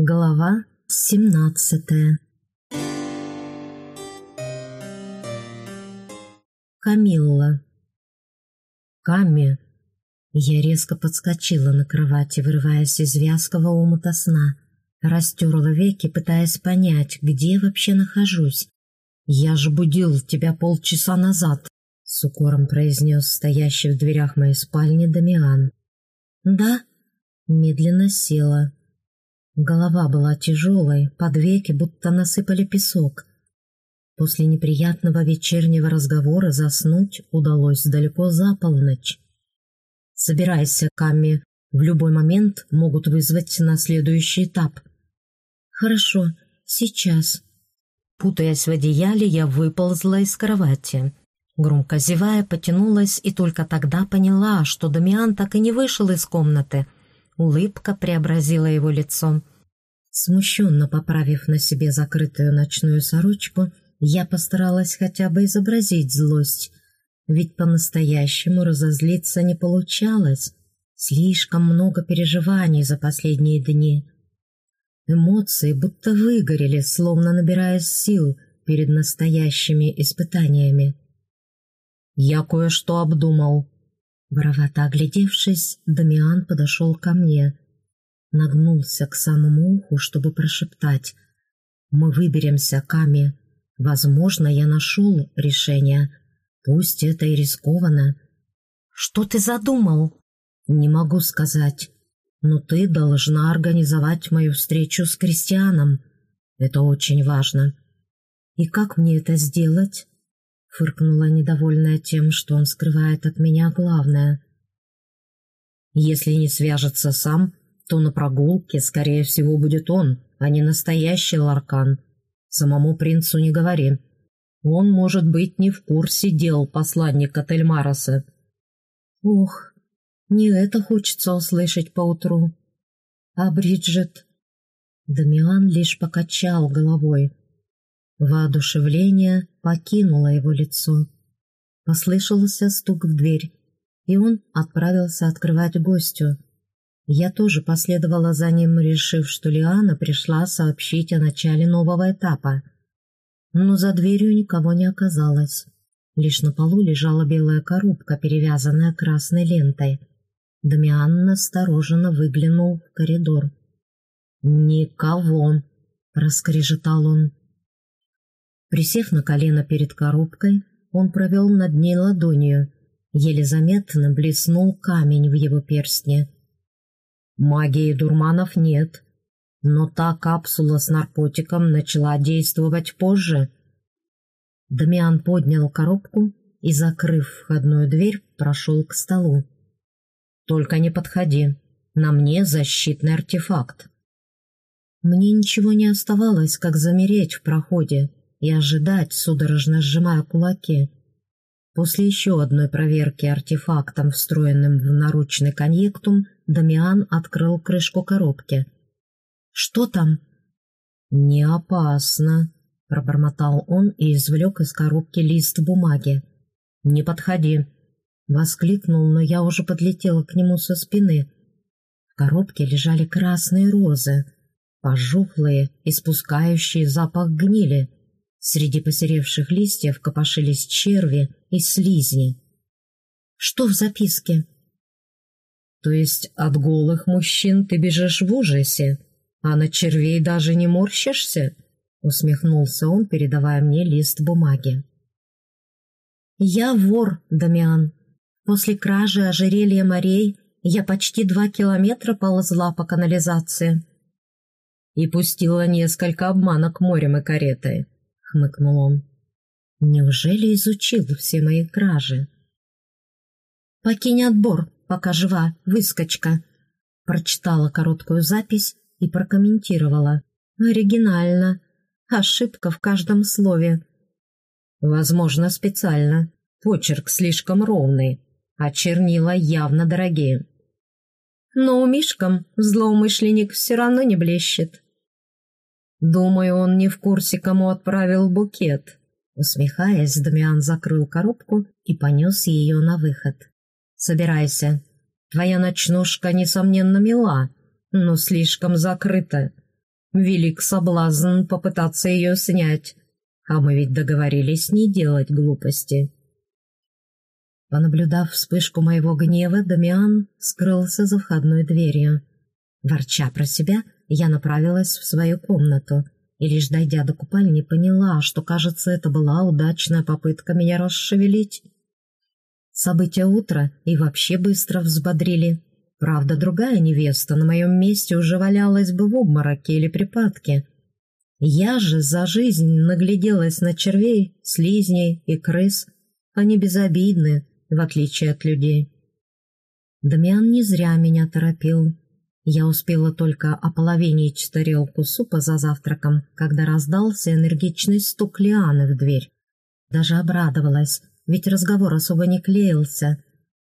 Глава семнадцатая Камилла Ками Я резко подскочила на кровати, вырываясь из вязкого омута сна. Растерла веки, пытаясь понять, где вообще нахожусь. «Я же будил тебя полчаса назад», — с укором произнес стоящий в дверях моей спальни Дамиан. «Да?» — медленно села. Голова была тяжелой, под веки будто насыпали песок. После неприятного вечернего разговора заснуть удалось далеко за полночь. «Собирайся, Камми, в любой момент могут вызвать на следующий этап». «Хорошо, сейчас». Путаясь в одеяле, я выползла из кровати. Громко зевая, потянулась и только тогда поняла, что Дамиан так и не вышел из комнаты. Улыбка преобразила его лицо. Смущенно поправив на себе закрытую ночную сорочку, я постаралась хотя бы изобразить злость, ведь по-настоящему разозлиться не получалось. Слишком много переживаний за последние дни. Эмоции будто выгорели, словно набирая сил перед настоящими испытаниями. «Я кое-что обдумал». Воровато оглядевшись, Дамиан подошел ко мне. Нагнулся к самому уху, чтобы прошептать. «Мы выберемся, Ками. Возможно, я нашел решение. Пусть это и рискованно». «Что ты задумал?» «Не могу сказать. Но ты должна организовать мою встречу с Кристианом. Это очень важно». «И как мне это сделать?» Фыркнула, недовольная тем, что он скрывает от меня главное. «Если не свяжется сам, то на прогулке, скорее всего, будет он, а не настоящий Ларкан. Самому принцу не говори. Он, может быть, не в курсе дел посланника Тельмароса». «Ох, не это хочется услышать поутру. А Бриджит?» Дамиан лишь покачал головой. Воодушевление покинуло его лицо. Послышался стук в дверь, и он отправился открывать гостю. Я тоже последовала за ним, решив, что Лиана пришла сообщить о начале нового этапа. Но за дверью никого не оказалось. Лишь на полу лежала белая коробка, перевязанная красной лентой. Дамиан настороженно выглянул в коридор. «Никого!» — раскрежетал он. Присев на колено перед коробкой, он провел над ней ладонью. Еле заметно блеснул камень в его перстне. Магии дурманов нет, но та капсула с наркотиком начала действовать позже. Дамиан поднял коробку и, закрыв входную дверь, прошел к столу. «Только не подходи, на мне защитный артефакт». Мне ничего не оставалось, как замереть в проходе и ожидать, судорожно сжимая кулаки. После еще одной проверки артефактом, встроенным в наручный конъектум, Дамиан открыл крышку коробки. «Что там?» «Не опасно», — пробормотал он и извлек из коробки лист бумаги. «Не подходи», — воскликнул, но я уже подлетела к нему со спины. В коробке лежали красные розы, пожухлые, испускающие запах гнили. Среди посеревших листьев копошились черви и слизни. «Что в записке?» То есть от голых мужчин ты бежишь в ужасе, а на червей даже не морщишься? Усмехнулся он, передавая мне лист бумаги. Я вор, Дамиан. После кражи ожерелья морей я почти два километра ползла по канализации. И пустила несколько обманок морем и каретой, хмыкнул он. Неужели изучил все мои кражи? «Покинь отбор», пока жива, выскочка!» Прочитала короткую запись и прокомментировала. «Оригинально. Ошибка в каждом слове». «Возможно, специально. Почерк слишком ровный, а чернила явно дорогие». «Но у Мишкам злоумышленник все равно не блещет». «Думаю, он не в курсе, кому отправил букет». Усмехаясь, Дамиан закрыл коробку и понес ее на выход. Собирайся. Твоя ночнушка, несомненно, мила, но слишком закрыта. Велик соблазн попытаться ее снять, а мы ведь договорились не делать глупости. Понаблюдав вспышку моего гнева, Дамиан скрылся за входной дверью. Ворча про себя, я направилась в свою комнату и, лишь дойдя до купальни, поняла, что, кажется, это была удачная попытка меня расшевелить. События утра и вообще быстро взбодрили. Правда, другая невеста на моем месте уже валялась бы в обмороке или припадке. Я же за жизнь нагляделась на червей, слизней и крыс. Они безобидны, в отличие от людей. Дамиан не зря меня торопил. Я успела только ополовинить тарелку супа за завтраком, когда раздался энергичный стук Лианы в дверь. Даже обрадовалась, ведь разговор особо не клеился.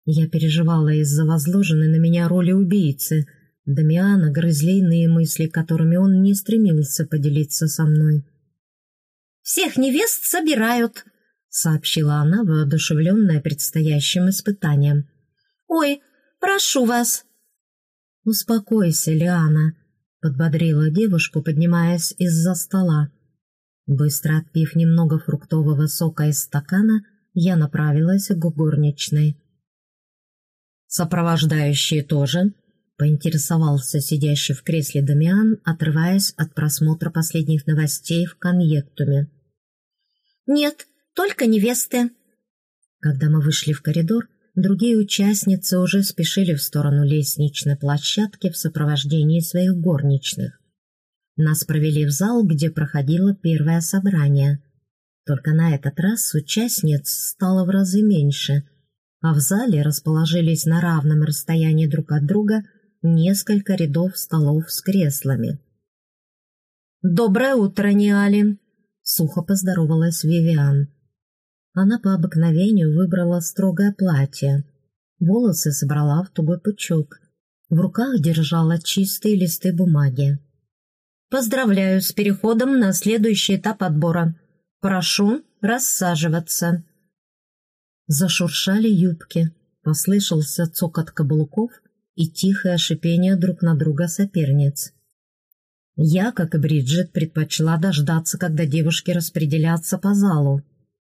Я переживала из-за возложенной на меня роли убийцы. Дамиана грызли иные мысли, которыми он не стремился поделиться со мной. «Всех невест собирают», — сообщила она, воодушевленная предстоящим испытанием. «Ой, прошу вас». «Успокойся, Лиана», — подбодрила девушку, поднимаясь из-за стола. Быстро отпив немного фруктового сока из стакана, я направилась к горничной. «Сопровождающие тоже?» — поинтересовался сидящий в кресле Дамиан, отрываясь от просмотра последних новостей в конъектуме. «Нет, только невесты». Когда мы вышли в коридор, другие участницы уже спешили в сторону лестничной площадки в сопровождении своих горничных. Нас провели в зал, где проходило первое собрание. Только на этот раз участниц стало в разы меньше, а в зале расположились на равном расстоянии друг от друга несколько рядов столов с креслами. «Доброе утро, Ниали!» — сухо поздоровалась Вивиан. Она по обыкновению выбрала строгое платье. Волосы собрала в тугой пучок. В руках держала чистые листы бумаги. «Поздравляю с переходом на следующий этап отбора. Прошу рассаживаться». Зашуршали юбки, послышался цокот каблуков и тихое шипение друг на друга соперниц. Я, как и Бриджит, предпочла дождаться, когда девушки распределятся по залу.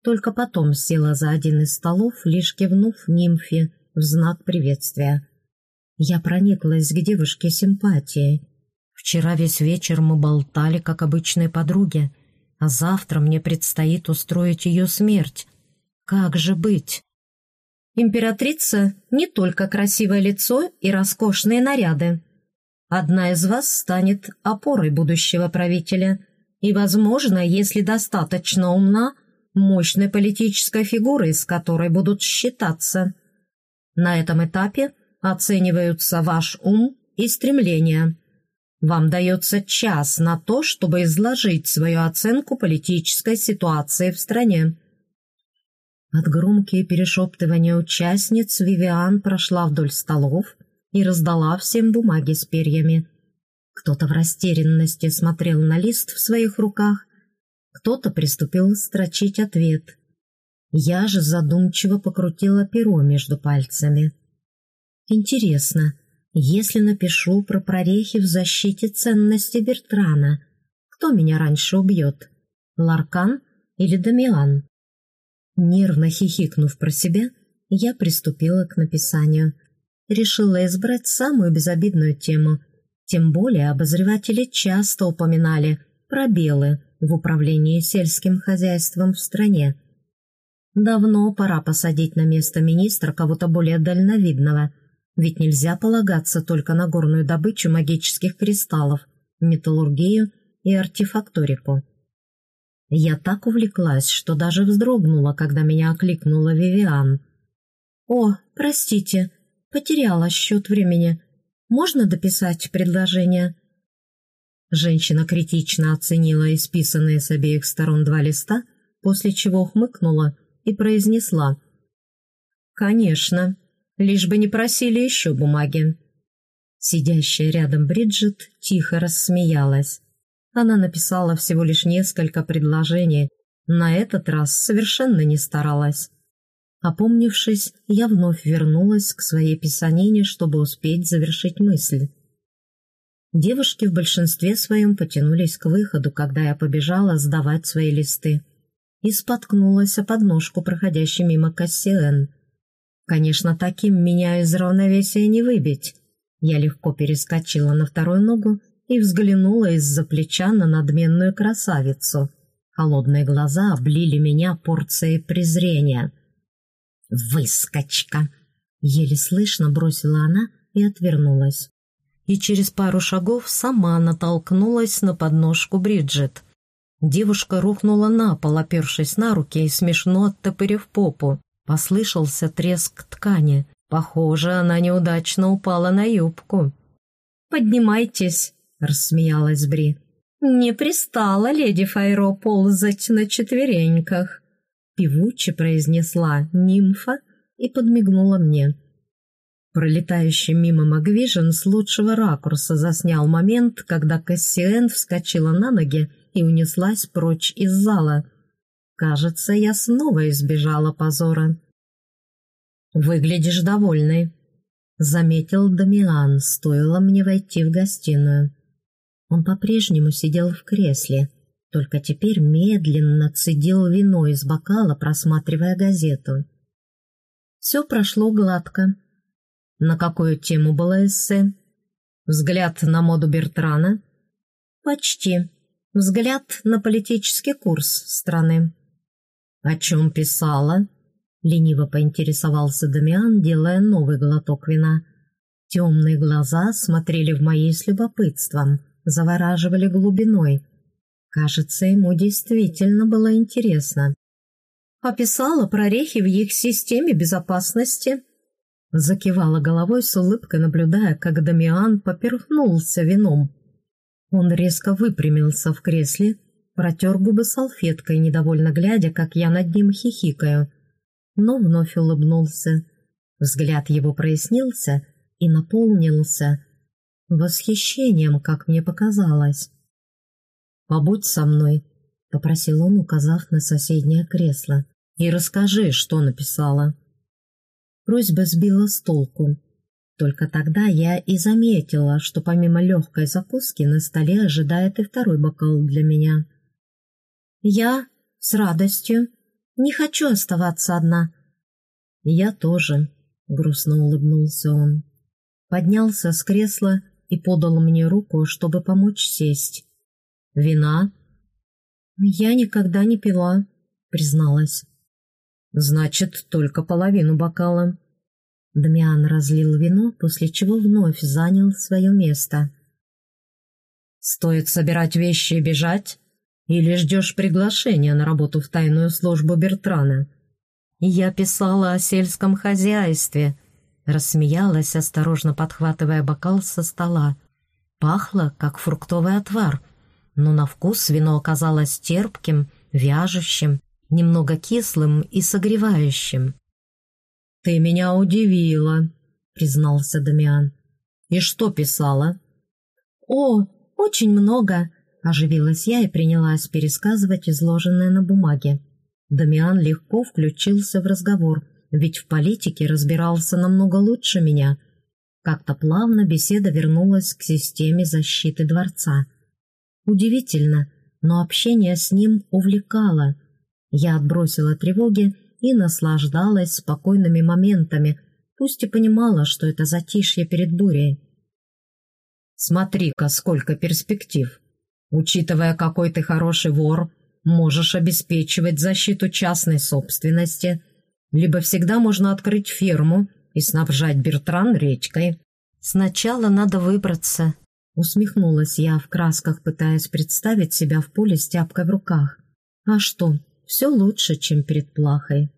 Только потом села за один из столов, лишь кивнув нимфе в знак приветствия. Я прониклась к девушке симпатией. Вчера весь вечер мы болтали, как обычные подруги, а завтра мне предстоит устроить ее смерть. Как же быть? Императрица не только красивое лицо и роскошные наряды. Одна из вас станет опорой будущего правителя и, возможно, если достаточно умна, мощной политической фигурой, с которой будут считаться. На этом этапе оцениваются ваш ум и стремления. Вам дается час на то, чтобы изложить свою оценку политической ситуации в стране. От громкие перешептывания участниц Вивиан прошла вдоль столов и раздала всем бумаги с перьями. Кто-то в растерянности смотрел на лист в своих руках, кто-то приступил строчить ответ. Я же задумчиво покрутила перо между пальцами. Интересно, если напишу про прорехи в защите ценности Бертрана, кто меня раньше убьет? Ларкан или Дамиан? Нервно хихикнув про себя, я приступила к написанию. Решила избрать самую безобидную тему. Тем более обозреватели часто упоминали пробелы в управлении сельским хозяйством в стране. Давно пора посадить на место министра кого-то более дальновидного, ведь нельзя полагаться только на горную добычу магических кристаллов, металлургию и артефакторику. Я так увлеклась, что даже вздрогнула, когда меня окликнула Вивиан. «О, простите, потеряла счет времени. Можно дописать предложение?» Женщина критично оценила исписанные с обеих сторон два листа, после чего хмыкнула и произнесла. «Конечно, лишь бы не просили еще бумаги». Сидящая рядом Бриджит тихо рассмеялась. Она написала всего лишь несколько предложений, на этот раз совершенно не старалась. Опомнившись, я вновь вернулась к своей писанине, чтобы успеть завершить мысль. Девушки в большинстве своем потянулись к выходу, когда я побежала сдавать свои листы. И споткнулась о подножку, проходящей мимо Кассиэн. Конечно, таким меня из равновесия не выбить. Я легко перескочила на вторую ногу и взглянула из-за плеча на надменную красавицу. Холодные глаза облили меня порцией презрения. «Выскочка!» — еле слышно бросила она и отвернулась. И через пару шагов сама натолкнулась на подножку Бриджит. Девушка рухнула на пол, опершись на руки и смешно оттопырив попу. Послышался треск ткани. Похоже, она неудачно упала на юбку. «Поднимайтесь!» — рассмеялась Бри. «Не пристала леди Файро ползать на четвереньках», — певуче произнесла нимфа и подмигнула мне. Пролетающий мимо Магвижен с лучшего ракурса заснял момент, когда Кассиэн вскочила на ноги и унеслась прочь из зала. Кажется, я снова избежала позора. «Выглядишь довольной», — заметил Дамиан, стоило мне войти в гостиную. Он по-прежнему сидел в кресле, только теперь медленно цедил вино из бокала, просматривая газету. Все прошло гладко. На какую тему было эссе? Взгляд на моду Бертрана? Почти. Взгляд на политический курс страны. О чем писала? Лениво поинтересовался Дамиан, делая новый глоток вина. Темные глаза смотрели в мои с любопытством завораживали глубиной. Кажется, ему действительно было интересно. Описала прорехи в их системе безопасности. Закивала головой с улыбкой, наблюдая, как Дамиан поперхнулся вином. Он резко выпрямился в кресле, протер губы салфеткой, недовольно глядя, как я над ним хихикаю, но вновь улыбнулся. Взгляд его прояснился и наполнился восхищением, как мне показалось. «Побудь со мной», — попросил он, указав на соседнее кресло, «и расскажи, что написала». Просьба сбила с толку. Только тогда я и заметила, что помимо легкой закуски на столе ожидает и второй бокал для меня. «Я с радостью. Не хочу оставаться одна». «Я тоже», — грустно улыбнулся он. Поднялся с кресла и подал мне руку, чтобы помочь сесть. «Вина?» «Я никогда не пила», — призналась. «Значит, только половину бокала». Дамиан разлил вино, после чего вновь занял свое место. «Стоит собирать вещи и бежать? Или ждешь приглашения на работу в тайную службу Бертрана?» «Я писала о сельском хозяйстве», Рассмеялась, осторожно подхватывая бокал со стола. Пахло, как фруктовый отвар, но на вкус вино оказалось терпким, вяжущим, немного кислым и согревающим. «Ты меня удивила», — признался Дамиан. «И что писала?» «О, очень много», — оживилась я и принялась пересказывать изложенное на бумаге. Дамиан легко включился в разговор — ведь в политике разбирался намного лучше меня. Как-то плавно беседа вернулась к системе защиты дворца. Удивительно, но общение с ним увлекало. Я отбросила тревоги и наслаждалась спокойными моментами, пусть и понимала, что это затишье перед бурей. «Смотри-ка, сколько перспектив! Учитывая, какой ты хороший вор, можешь обеспечивать защиту частной собственности, либо всегда можно открыть ферму и снабжать Бертран речкой. Сначала надо выбраться. Усмехнулась я в красках, пытаясь представить себя в поле с тяпкой в руках. А что, все лучше, чем перед плахой.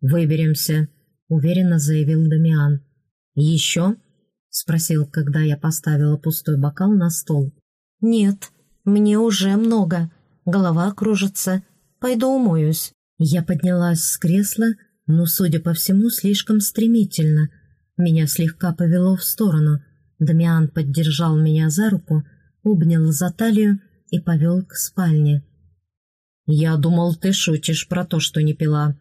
«Выберемся», — уверенно заявил Дамиан. «Еще?» — спросил, когда я поставила пустой бокал на стол. «Нет, мне уже много. Голова кружится. Пойду умоюсь». Я поднялась с кресла, но, судя по всему, слишком стремительно. Меня слегка повело в сторону. Дамиан поддержал меня за руку, обнял за талию и повел к спальне. «Я думал, ты шутишь про то, что не пила.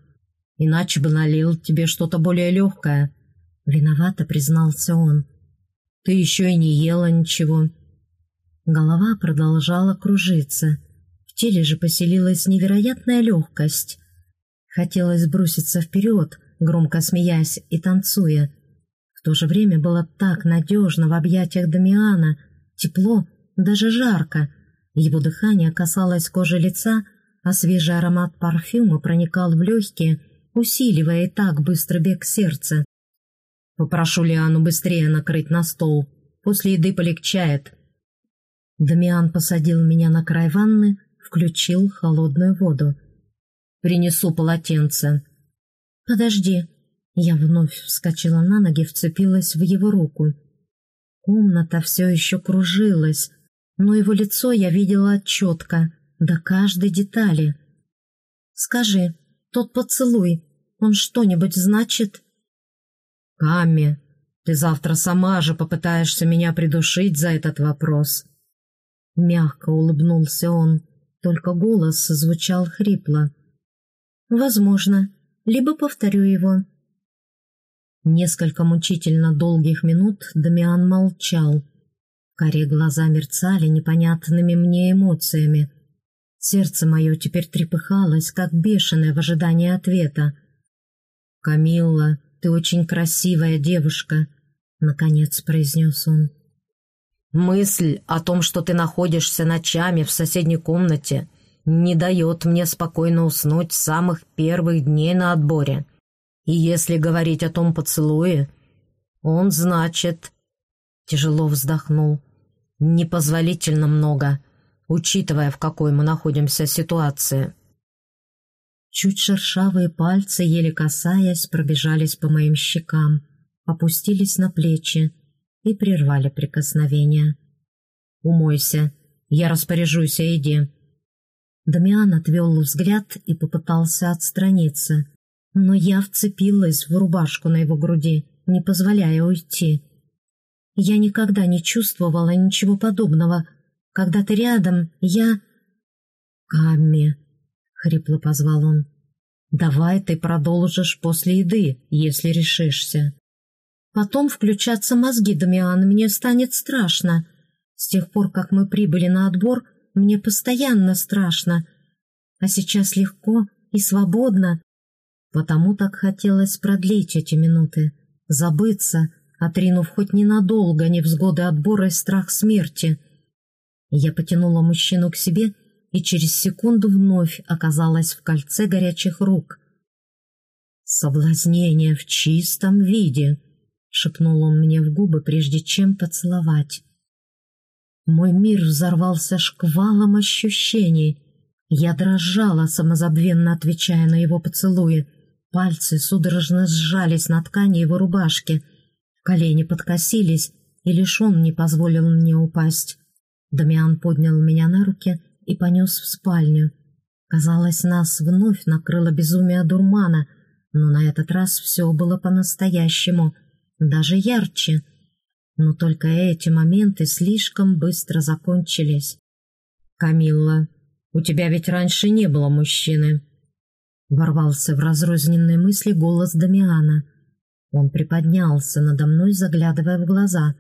Иначе бы налил тебе что-то более легкое». Виновато признался он. «Ты еще и не ела ничего. Голова продолжала кружиться. В теле же поселилась невероятная легкость. Хотелось броситься вперед, громко смеясь и танцуя. В то же время было так надежно в объятиях Дамиана, тепло, даже жарко. Его дыхание касалось кожи лица, а свежий аромат парфюма проникал в легкие, усиливая и так быстро бег сердца. «Попрошу Лиану быстрее накрыть на стол. После еды полегчает». Дамиан посадил меня на край ванны, включил холодную воду. «Принесу полотенце». «Подожди». Я вновь вскочила на ноги, вцепилась в его руку. Комната все еще кружилась, но его лицо я видела четко, до каждой детали. «Скажи, тот поцелуй, он что-нибудь значит?» «Камми, ты завтра сама же попытаешься меня придушить за этот вопрос». Мягко улыбнулся он, только голос звучал хрипло. «Возможно, либо повторю его». Несколько мучительно долгих минут Дамиан молчал. Коре глаза мерцали непонятными мне эмоциями. Сердце мое теперь трепыхалось, как бешеное в ожидании ответа. «Камилла, ты очень красивая девушка», — наконец произнес он. «Мысль о том, что ты находишься ночами в соседней комнате, не дает мне спокойно уснуть с самых первых дней на отборе. И если говорить о том поцелуе, он, значит...» Тяжело вздохнул. «Непозволительно много, учитывая, в какой мы находимся ситуации». Чуть шершавые пальцы, еле касаясь, пробежались по моим щекам, опустились на плечи и прервали прикосновение. «Умойся, я распоряжусь о еде». Дамиан отвел взгляд и попытался отстраниться, но я вцепилась в рубашку на его груди, не позволяя уйти. Я никогда не чувствовала ничего подобного. Когда ты рядом, я... Камми, — хрипло позвал он. «Давай ты продолжишь после еды, если решишься». «Потом включаться мозги, Дамиан, мне станет страшно. С тех пор, как мы прибыли на отбор, мне постоянно страшно. А сейчас легко и свободно. Потому так хотелось продлить эти минуты, забыться, отринув хоть ненадолго невзгоды отбора и страх смерти». Я потянула мужчину к себе и через секунду вновь оказалась в кольце горячих рук. «Соблазнение в чистом виде», — шепнул он мне в губы, прежде чем поцеловать. Мой мир взорвался шквалом ощущений. Я дрожала, самозабвенно отвечая на его поцелуи. Пальцы судорожно сжались на ткани его рубашки. Колени подкосились, и лишь он не позволил мне упасть. Дамиан поднял меня на руки и понес в спальню. Казалось, нас вновь накрыло безумие дурмана, но на этот раз все было по-настоящему, даже ярче. Но только эти моменты слишком быстро закончились. «Камилла, у тебя ведь раньше не было мужчины», — ворвался в разрозненные мысли голос Дамиана. Он приподнялся надо мной, заглядывая в глаза.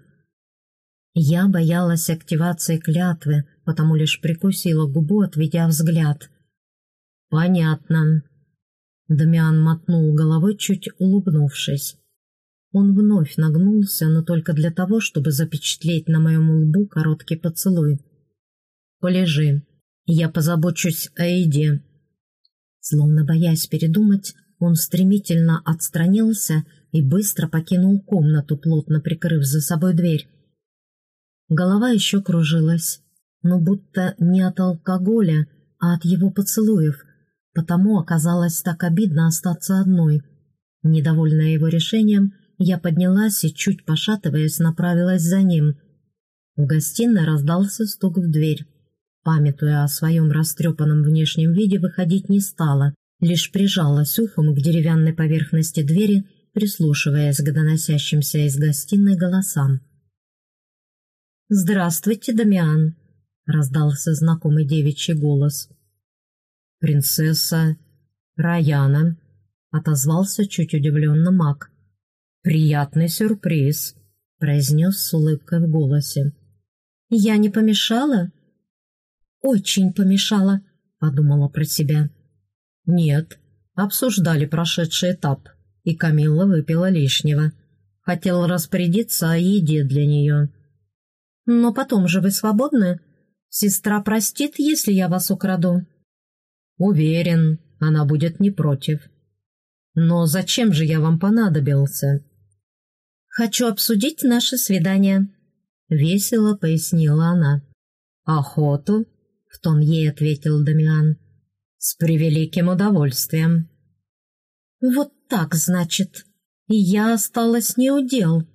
Я боялась активации клятвы, потому лишь прикусила губу, отведя взгляд. «Понятно». Дамиан мотнул головой, чуть улыбнувшись. Он вновь нагнулся, но только для того, чтобы запечатлеть на моем лбу короткий поцелуй. «Полежи, я позабочусь о еде». Словно боясь передумать, он стремительно отстранился и быстро покинул комнату, плотно прикрыв за собой дверь. Голова еще кружилась, но будто не от алкоголя, а от его поцелуев, потому оказалось так обидно остаться одной. Недовольная его решением, я поднялась и, чуть пошатываясь, направилась за ним. В гостиной раздался стук в дверь. Памятуя о своем растрепанном внешнем виде, выходить не стала, лишь прижалась ухом к деревянной поверхности двери, прислушиваясь к доносящимся из гостиной голосам. «Здравствуйте, Дамиан!» раздался знакомый девичий голос. «Принцесса Раяна», — отозвался чуть удивленно маг. «Приятный сюрприз», — произнес с улыбкой в голосе. «Я не помешала?» «Очень помешала», — подумала про себя. «Нет», — обсуждали прошедший этап, и Камилла выпила лишнего. Хотел распорядиться о еде для нее. «Но потом же вы свободны? Сестра простит, если я вас украду?» «Уверен, она будет не против. Но зачем же я вам понадобился?» «Хочу обсудить наше свидание», — весело пояснила она. «Охоту?» — в тон ей ответил Дамиан. «С превеликим удовольствием». «Вот так, значит. И я осталась неудел».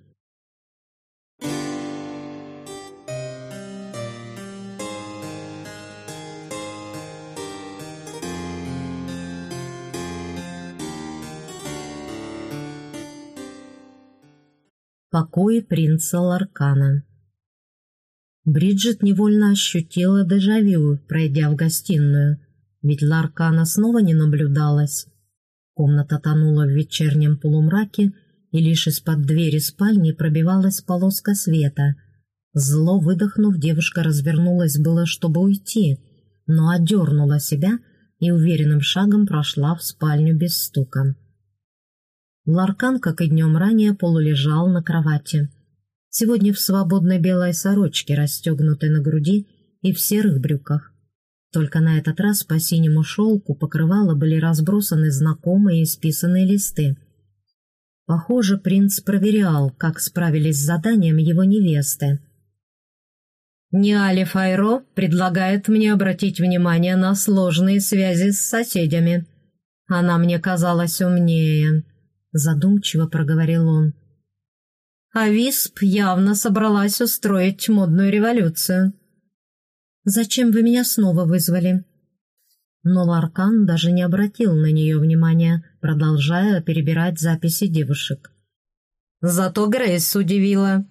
Покои принца Ларкана Бриджит невольно ощутила дежавю, пройдя в гостиную, ведь Ларкана снова не наблюдалась. Комната тонула в вечернем полумраке, и лишь из-под двери спальни пробивалась полоска света. Зло выдохнув, девушка развернулась было, чтобы уйти, но отдернула себя и уверенным шагом прошла в спальню без стука. Ларкан, как и днем ранее, полулежал на кровати. Сегодня в свободной белой сорочке, расстегнутой на груди, и в серых брюках. Только на этот раз по синему шелку покрывала были разбросаны знакомые исписанные листы. Похоже, принц проверял, как справились с заданием его невесты. «Ниали Файро предлагает мне обратить внимание на сложные связи с соседями. Она мне казалась умнее», задумчиво проговорил он. А Висп явно собралась устроить модную революцию. «Зачем вы меня снова вызвали?» Но Ларкан даже не обратил на нее внимания, продолжая перебирать записи девушек. «Зато Грейс удивила.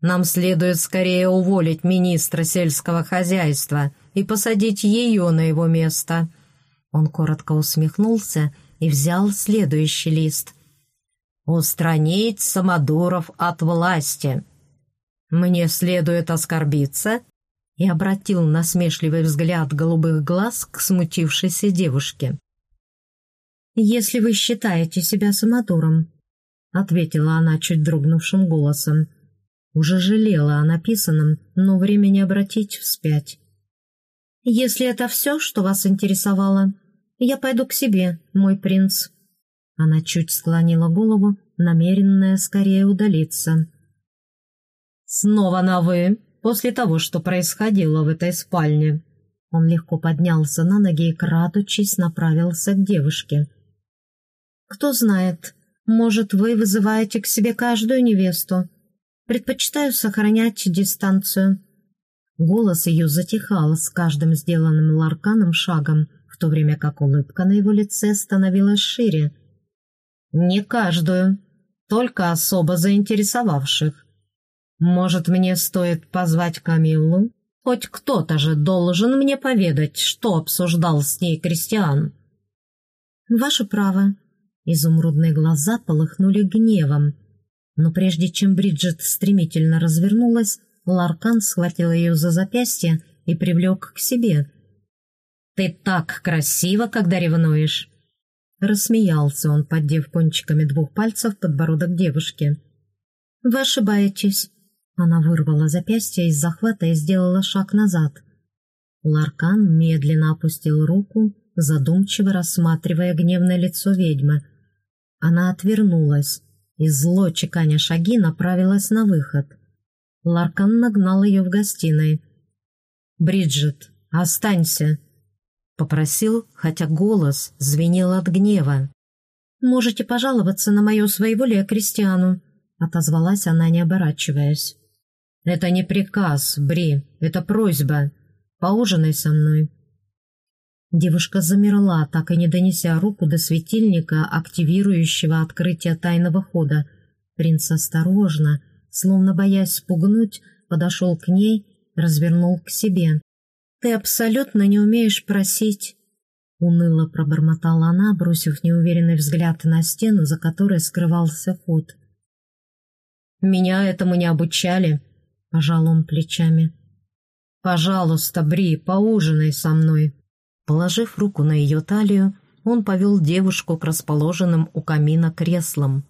Нам следует скорее уволить министра сельского хозяйства и посадить ее на его место». Он коротко усмехнулся и взял следующий лист устранить самодуров от власти. Мне следует оскорбиться?» И обратил насмешливый взгляд голубых глаз к смутившейся девушке. «Если вы считаете себя самодуром», — ответила она чуть дрогнувшим голосом. Уже жалела о написанном, но времени обратить вспять. «Если это все, что вас интересовало, я пойду к себе, мой принц». Она чуть склонила голову, намеренная скорее удалиться. «Снова на «вы» после того, что происходило в этой спальне». Он легко поднялся на ноги и, крадучись, направился к девушке. «Кто знает, может, вы вызываете к себе каждую невесту. Предпочитаю сохранять дистанцию». Голос ее затихал с каждым сделанным ларканом шагом, в то время как улыбка на его лице становилась шире – «Не каждую, только особо заинтересовавших. Может, мне стоит позвать Камиллу? Хоть кто-то же должен мне поведать, что обсуждал с ней Кристиан». «Ваше право». Изумрудные глаза полыхнули гневом. Но прежде чем Бриджит стремительно развернулась, Ларкан схватил ее за запястье и привлек к себе. «Ты так красиво, когда ревнуешь!» Рассмеялся он, поддев кончиками двух пальцев подбородок девушки. «Вы ошибаетесь». Она вырвала запястье из захвата и сделала шаг назад. Ларкан медленно опустил руку, задумчиво рассматривая гневное лицо ведьмы. Она отвернулась и, зло чеканя шаги, направилась на выход. Ларкан нагнал ее в гостиной. «Бриджит, останься!» Попросил, хотя голос звенел от гнева. «Можете пожаловаться на мое своеволие Кристиану», — отозвалась она, не оборачиваясь. «Это не приказ, Бри, это просьба. Поужинай со мной». Девушка замерла, так и не донеся руку до светильника, активирующего открытие тайного хода. Принц осторожно, словно боясь спугнуть, подошел к ней, развернул к себе. «Ты абсолютно не умеешь просить», — уныло пробормотала она, бросив неуверенный взгляд на стену, за которой скрывался ход. «Меня этому не обучали», — пожал он плечами. Пожалуйста, Бри, поужинай со мной». Положив руку на ее талию, он повел девушку к расположенным у камина креслам.